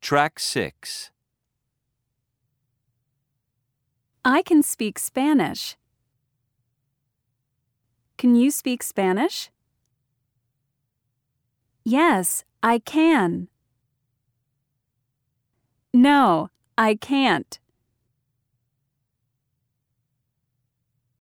Track 6. I can speak Spanish. Can you speak Spanish? Yes, I can. No, I can't.